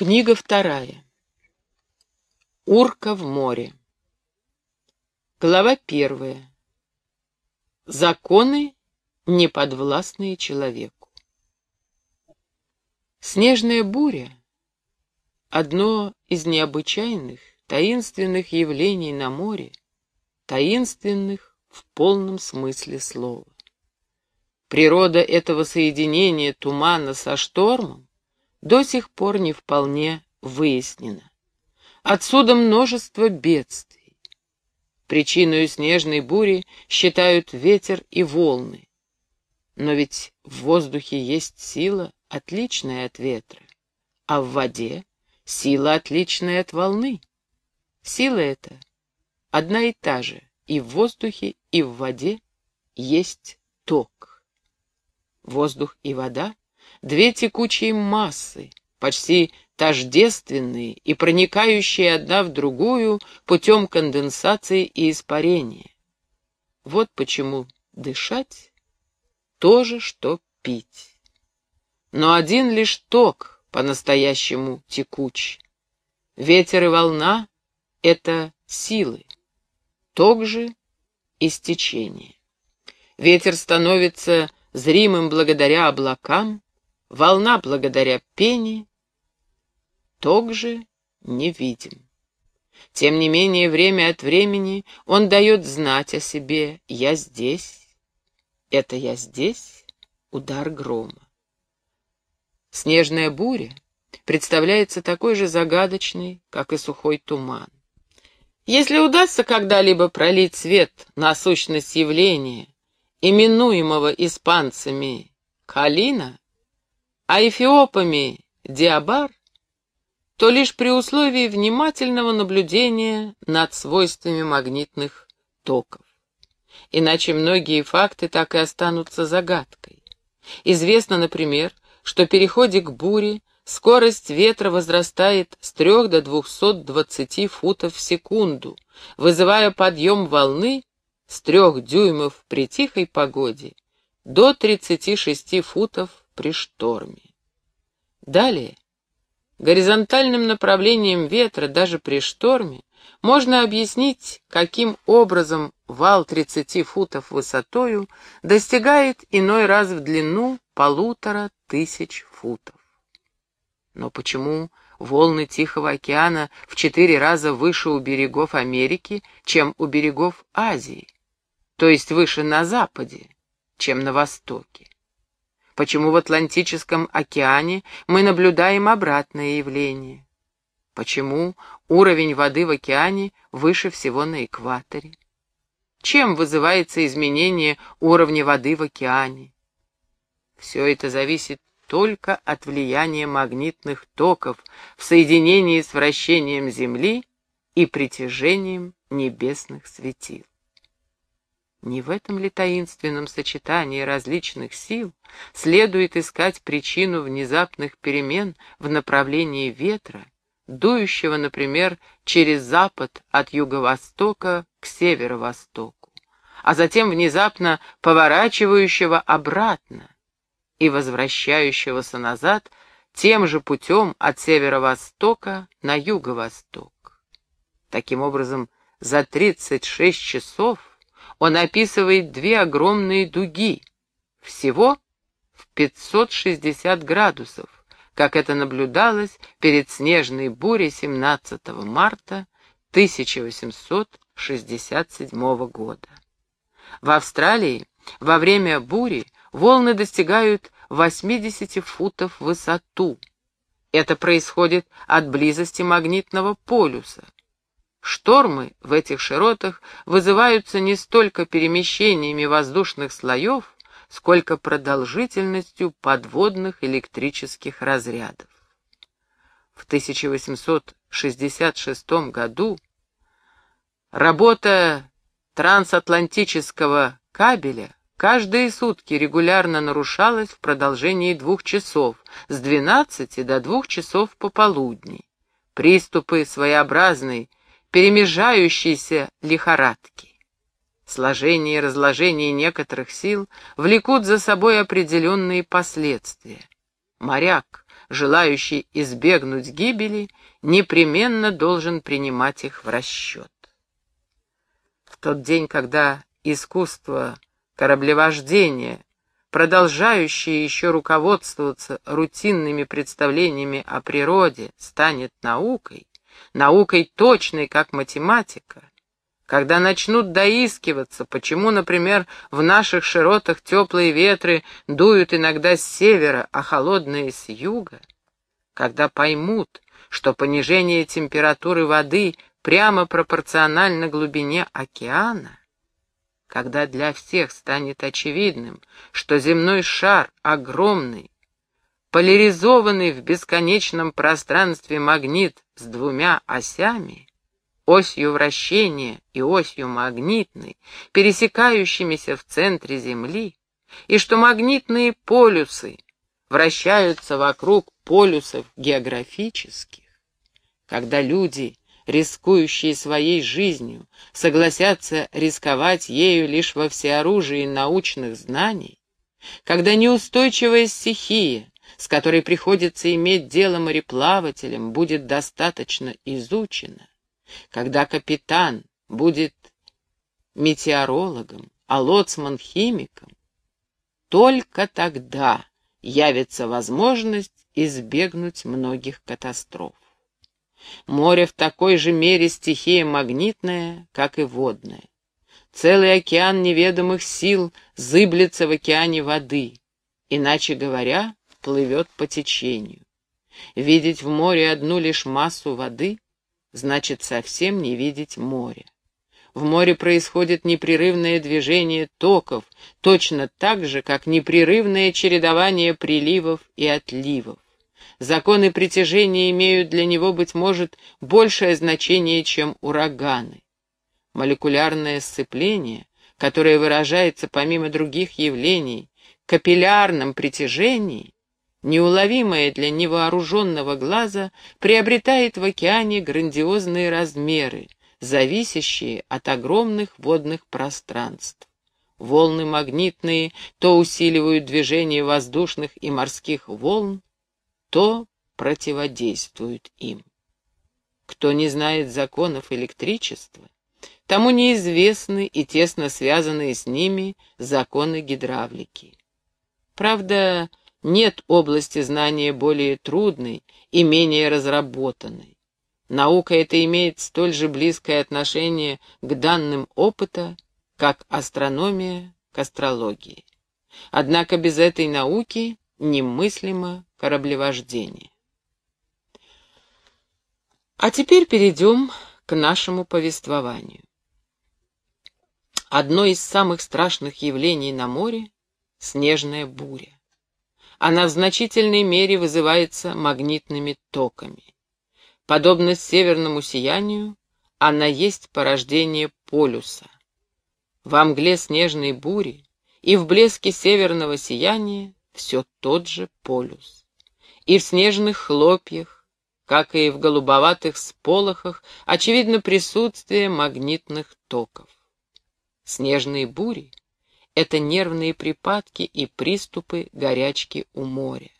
Книга вторая. Урка в море. Глава первая. Законы, неподвластные человеку. Снежная буря — одно из необычайных, таинственных явлений на море, таинственных в полном смысле слова. Природа этого соединения тумана со штормом до сих пор не вполне выяснена. Отсюда множество бедствий. Причиной снежной бури считают ветер и волны. Но ведь в воздухе есть сила, отличная от ветра, а в воде сила, отличная от волны. Сила эта одна и та же, и в воздухе, и в воде есть ток. Воздух и вода — две текучие массы, почти тождественные и проникающие одна в другую путем конденсации и испарения. Вот почему дышать — то же, что пить. Но один лишь ток по-настоящему текуч. Ветер и волна — это силы, ток же — истечение. Ветер становится зримым благодаря облакам, волна благодаря пене, ток же невидим. Тем не менее, время от времени он дает знать о себе «я здесь». Это «я здесь» — удар грома. Снежная буря представляется такой же загадочной, как и сухой туман. Если удастся когда-либо пролить свет на сущность явления, именуемого испанцами Калина, а эфиопами Диабар, то лишь при условии внимательного наблюдения над свойствами магнитных токов. Иначе многие факты так и останутся загадкой. Известно, например, что при переходе к буре скорость ветра возрастает с 3 до 220 футов в секунду, вызывая подъем волны с трех дюймов при тихой погоде до 36 футов при шторме. Далее, горизонтальным направлением ветра даже при шторме можно объяснить, каким образом вал 30 футов высотою достигает иной раз в длину полутора тысяч футов. Но почему волны Тихого океана в четыре раза выше у берегов Америки, чем у берегов Азии? то есть выше на западе, чем на востоке. Почему в Атлантическом океане мы наблюдаем обратное явление? Почему уровень воды в океане выше всего на экваторе? Чем вызывается изменение уровня воды в океане? Все это зависит только от влияния магнитных токов в соединении с вращением Земли и притяжением небесных светил. Не в этом ли таинственном сочетании различных сил следует искать причину внезапных перемен в направлении ветра, дующего, например, через запад от юго-востока к северо-востоку, а затем внезапно поворачивающего обратно и возвращающегося назад тем же путем от северо-востока на юго-восток. Таким образом, за 36 часов он описывает две огромные дуги, всего в 560 градусов, как это наблюдалось перед снежной бурей 17 марта 1867 года. В Австралии во время бури волны достигают 80 футов в высоту. Это происходит от близости магнитного полюса. Штормы в этих широтах вызываются не столько перемещениями воздушных слоев, сколько продолжительностью подводных электрических разрядов. В 1866 году работа трансатлантического кабеля каждые сутки регулярно нарушалась в продолжении двух часов, с 12 до двух часов пополудни. Приступы своеобразной перемежающейся лихорадки. Сложение и разложение некоторых сил влекут за собой определенные последствия. Моряк, желающий избегнуть гибели, непременно должен принимать их в расчет. В тот день, когда искусство кораблевождения, продолжающее еще руководствоваться рутинными представлениями о природе, станет наукой, наукой точной, как математика, когда начнут доискиваться, почему, например, в наших широтах теплые ветры дуют иногда с севера, а холодные с юга, когда поймут, что понижение температуры воды прямо пропорционально глубине океана, когда для всех станет очевидным, что земной шар огромный, поляризованный в бесконечном пространстве магнит с двумя осями, осью вращения и осью магнитной, пересекающимися в центре Земли, и что магнитные полюсы вращаются вокруг полюсов географических, когда люди, рискующие своей жизнью, согласятся рисковать ею лишь во всеоружии научных знаний, когда неустойчивая стихия, с которой приходится иметь дело мореплавателям, будет достаточно изучена, когда капитан будет метеорологом, а лоцман — химиком, только тогда явится возможность избегнуть многих катастроф. Море в такой же мере стихия магнитная, как и водная. Целый океан неведомых сил зыблется в океане воды, иначе говоря, плывет по течению. Видеть в море одну лишь массу воды значит совсем не видеть море. В море происходит непрерывное движение токов, точно так же, как непрерывное чередование приливов и отливов. Законы притяжения имеют для него, быть может, большее значение, чем ураганы. Молекулярное сцепление, которое выражается помимо других явлений, капиллярном притяжении, неуловимое для невооруженного глаза, приобретает в океане грандиозные размеры, зависящие от огромных водных пространств. Волны магнитные то усиливают движение воздушных и морских волн, то противодействуют им. Кто не знает законов электричества, тому неизвестны и тесно связанные с ними законы гидравлики. Правда, нет области знания более трудной и менее разработанной. Наука эта имеет столь же близкое отношение к данным опыта, как астрономия к астрологии. Однако без этой науки немыслимо кораблевождение. А теперь перейдем к нашему повествованию. Одно из самых страшных явлений на море — снежная буря. Она в значительной мере вызывается магнитными токами. Подобно северному сиянию, она есть порождение полюса. Во мгле снежной бури и в блеске северного сияния все тот же полюс. И в снежных хлопьях, как и в голубоватых сполохах, очевидно присутствие магнитных токов. Снежные бури это нервные припадки и приступы горячки у моря.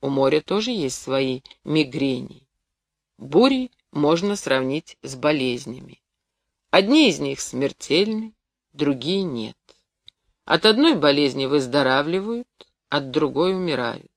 У моря тоже есть свои мигрени. Бури можно сравнить с болезнями. Одни из них смертельны, другие нет. От одной болезни выздоравливают, от другой умирают.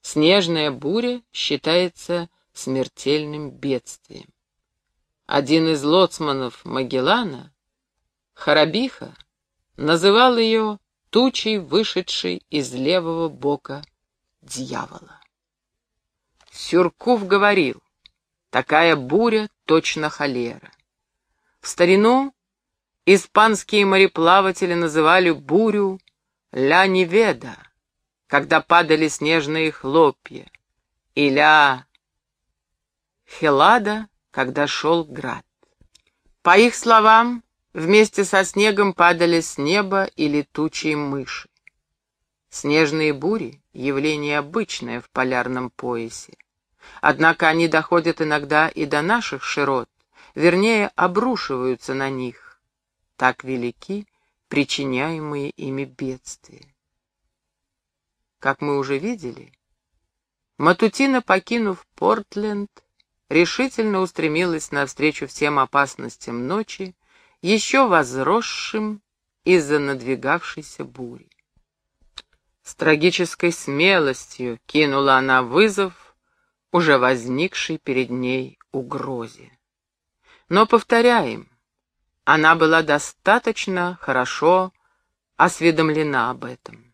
Снежная буря считается смертельным бедствием. Один из лоцманов Магеллана, Харабиха, называл ее тучей, вышедшей из левого бока дьявола. Сюрков говорил, такая буря точно холера. В старину испанские мореплаватели называли бурю «ля неведа», когда падали снежные хлопья, и «ля хелада», когда шел град. По их словам, Вместе со снегом падали с неба и летучие мыши. Снежные бури — явление обычное в полярном поясе. Однако они доходят иногда и до наших широт, вернее, обрушиваются на них. Так велики причиняемые ими бедствия. Как мы уже видели, Матутина, покинув Портленд, решительно устремилась навстречу всем опасностям ночи, еще возросшим из-за надвигавшейся бури. С трагической смелостью кинула она вызов уже возникшей перед ней угрозе. Но, повторяем, она была достаточно хорошо осведомлена об этом.